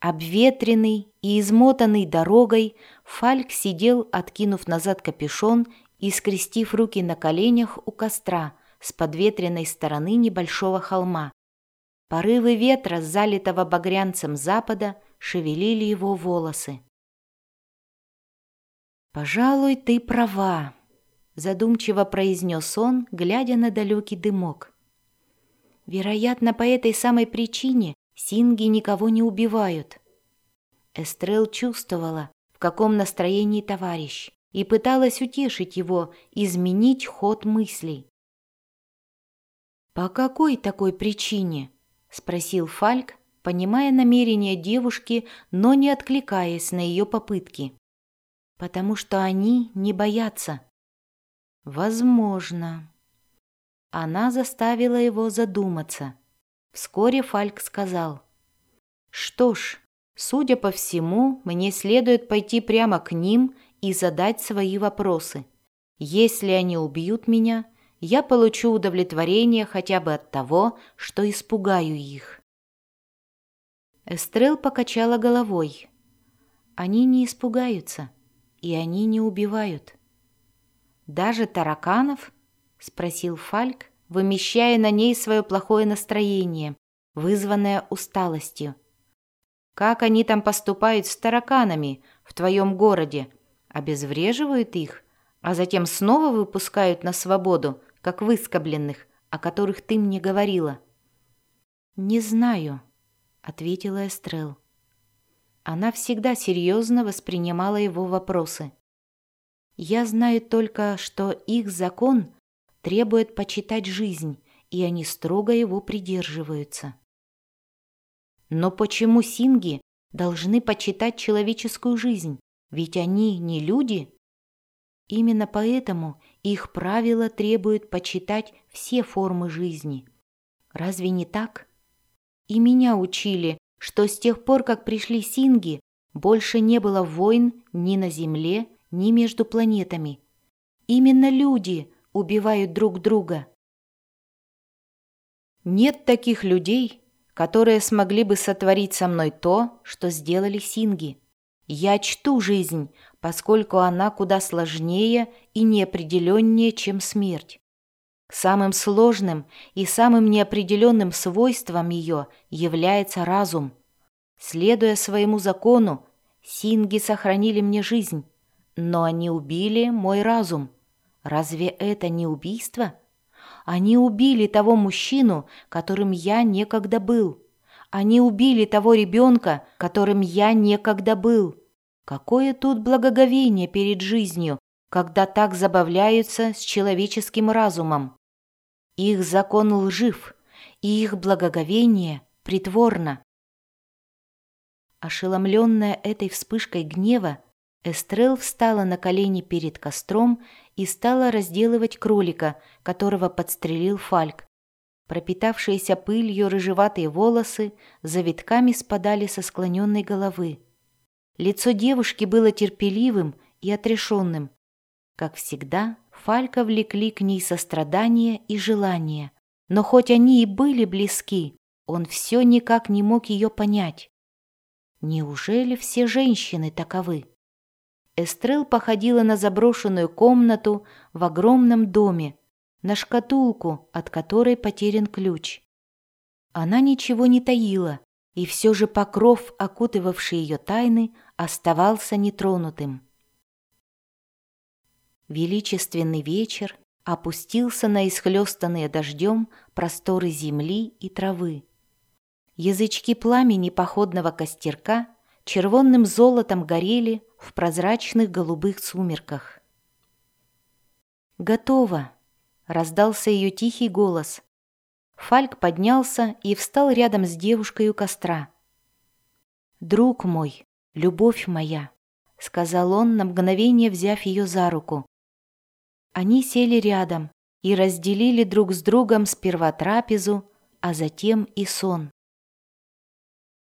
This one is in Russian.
Обветренный и измотанный дорогой, Фальк сидел, откинув назад капюшон и скрестив руки на коленях у костра с подветренной стороны небольшого холма. Порывы ветра, залитого багрянцем запада, шевелили его волосы. «Пожалуй, ты права», — задумчиво произнес он, глядя на далекий дымок. «Вероятно, по этой самой причине синги никого не убивают». Эстрел чувствовала, в каком настроении товарищ, и пыталась утешить его, изменить ход мыслей. «По какой такой причине?» — спросил Фальк, понимая намерения девушки, но не откликаясь на ее попытки. «Потому что они не боятся». «Возможно». Она заставила его задуматься. Вскоре Фальк сказал. «Что ж, судя по всему, мне следует пойти прямо к ним и задать свои вопросы. Если они убьют меня, я получу удовлетворение хотя бы от того, что испугаю их. Эстрел покачала головой. Они не испугаются, и они не убивают. «Даже тараканов?» — спросил Фальк, вымещая на ней свое плохое настроение, вызванное усталостью. «Как они там поступают с тараканами в твоем городе? Обезвреживают их, а затем снова выпускают на свободу, как выскобленных, о которых ты мне говорила?» «Не знаю», — ответила Эстрел. Она всегда серьезно воспринимала его вопросы. «Я знаю только, что их закон требует почитать жизнь, и они строго его придерживаются». «Но почему синги должны почитать человеческую жизнь? Ведь они не люди?» Именно поэтому их правила требуют почитать все формы жизни. Разве не так? И меня учили, что с тех пор, как пришли синги, больше не было войн ни на Земле, ни между планетами. Именно люди убивают друг друга. Нет таких людей, которые смогли бы сотворить со мной то, что сделали синги. Я чту жизнь, поскольку она куда сложнее и неопределеннее, чем смерть. Самым сложным и самым неопределенным свойством ее является разум. Следуя своему закону, синги сохранили мне жизнь, но они убили мой разум. Разве это не убийство? Они убили того мужчину, которым я некогда был. Они убили того ребенка, которым я некогда был. Какое тут благоговение перед жизнью, когда так забавляются с человеческим разумом? Их закон лжив, и их благоговение притворно. Ошеломленная этой вспышкой гнева, Эстрел встала на колени перед костром и стала разделывать кролика, которого подстрелил Фальк. Пропитавшиеся пылью рыжеватые волосы завитками спадали со склоненной головы. Лицо девушки было терпеливым и отрешенным. Как всегда, Фалька влекли к ней сострадание и желание. Но хоть они и были близки, он все никак не мог ее понять. Неужели все женщины таковы? Эстрел походила на заброшенную комнату в огромном доме, на шкатулку, от которой потерян ключ. Она ничего не таила, и все же покров, окутывавший ее тайны, оставался нетронутым. Величественный вечер опустился на исхлестанные дождем просторы земли и травы. Язычки пламени походного костерка червонным золотом горели в прозрачных голубых сумерках. «Готово!» — раздался ее тихий голос. Фальк поднялся и встал рядом с девушкой у костра. «Друг мой, любовь моя», — сказал он, на мгновение взяв ее за руку. Они сели рядом и разделили друг с другом сперва трапезу, а затем и сон.